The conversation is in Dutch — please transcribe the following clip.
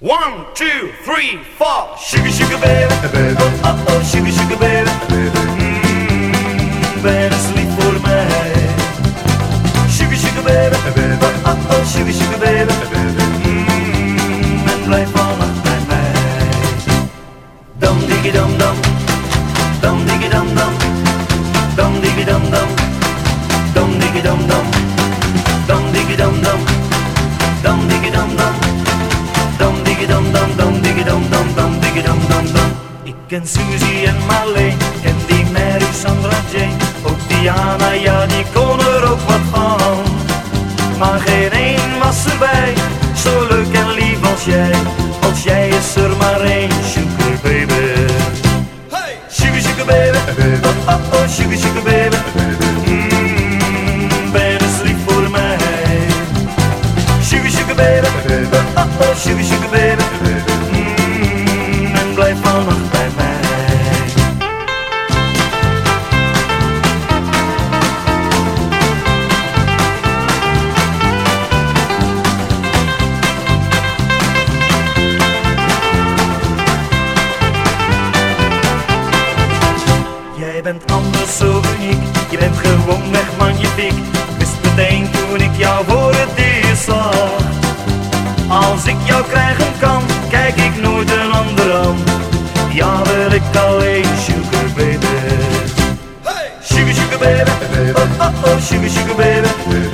One, two, three, four. Sugar, sugar baby. Oh, oh, oh, sugar, sugar baby. Mm, ben eens lief voor mij. Sugar, sugar baby. Oh, oh, oh, sugar, sugar baby. Mm, en blijf vannacht bij mij. Dam, diggy, dam, dam. Dam, diggy, dam, dam. Dam, diggy, Ik ken Suzy en Marleen, ken die Mary, Sandra, Jane. Ook Diana, ja, die kon er ook wat van. Maar geen één was erbij, zo leuk en lief als jij. Als jij is er maar één, sugar baby. Hey! Sugar, sugar baby. Oh, oh, oh, sugar, baby. Mm, ben eens lief voor mij. Sugar, baby. Oh, oh, sugar baby. Blijf vannacht bij mij. Jij bent anders zo uniek, je bent gewoon weg magnifiek. Ik wist meteen toen ik jou voor het eerst zag. Als ik jou krijgen kan, kijk ik nooit een. Ja, wil ik alleen sugar baby. Hey! Sugar, sugar baby. Oh, oh, oh, sugar, sugar baby.